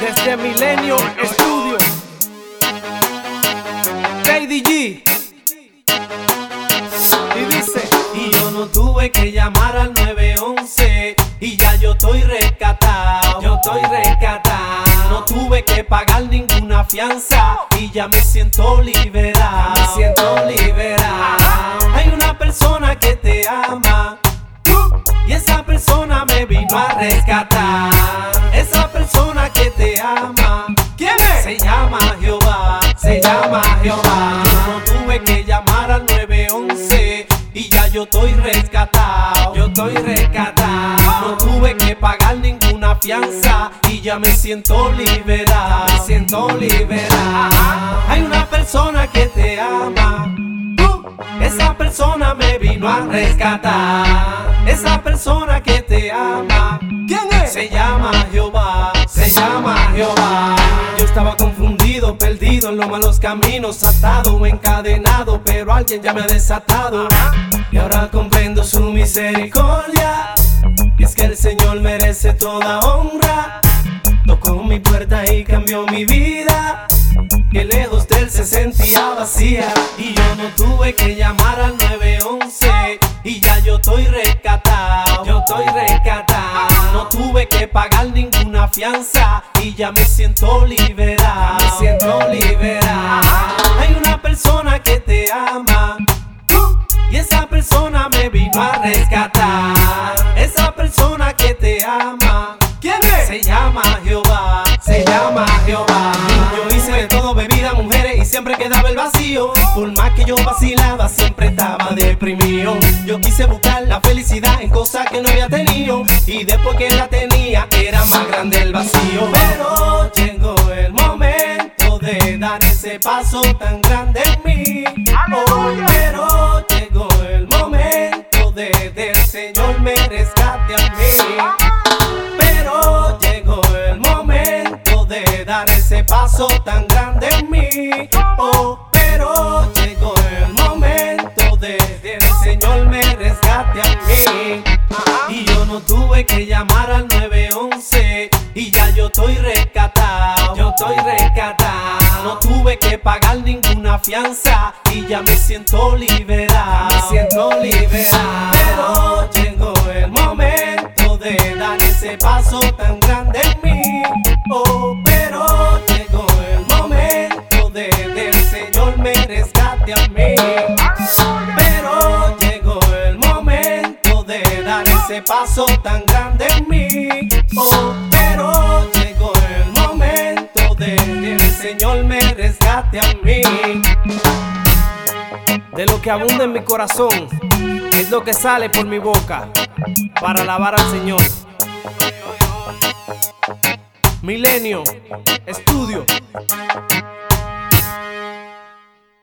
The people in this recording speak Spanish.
Desde Milenio Studio. KDG. Y dice. Y yo no tuve que llamar al 911 y ya yo estoy rescatado. Yo estoy rescatado. No tuve que pagar ninguna fianza y ya me siento liberado. Me siento liberado. Esa persona que te ama, ¿Quién es? se llama Jehová, se llama Jehová. No tuve que llamar al 911 y ya yo estoy rescatado. Yo estoy rescatado. No tuve que pagar ninguna fianza y ya me siento liberado. Me siento liberado. Hay una persona que te ama. Esa persona me vino a rescatar. Esa persona que te ama. Se llama Jehová, se llama Jehová. Yo estaba confundido, perdido en los malos caminos, atado, encadenado, pero alguien ya me ha desatado. Y ahora comprendo su misericordia. Y es que el Señor merece toda honra. Tocó mi puerta y cambió mi vida. Que lejos de se sentía vacía. Y yo no tuve que llamar al 911. Y ya yo estoy rescatado. Yo estoy rescatado. Que pagar ninguna fianza. Y ya me siento liberado. Vacío. Por más que yo vacilaba, siempre estaba deprimido. Yo quise buscar la felicidad en cosas que no había tenido. Y después que la tenía, era más grande el vacío. Pero llegó el momento de dar ese paso tan grande en mí. Oh, pero llegó el momento de del Señor me rescate a mí. Pero llegó el momento de dar ese paso tan grande en mí. Oh, pero llegó el momento de que el Señor me rescate a mí. Y yo no tuve que llamar al 911 y ya yo estoy rescatado. Yo estoy rescatado. No tuve que pagar ninguna fianza y ya me siento liberado. Me siento liberado. Pero llegó el momento de dar ese paso tan grande en mí. Oh, Señor me rescate a mí. Pero llegó el momento de dar ese paso tan grande en mí. Oh, pero llegó el momento de que el Señor me rescate a mí. De lo que abunda en mi corazón es lo que sale por mi boca para alabar al Señor. Milenio Estudio.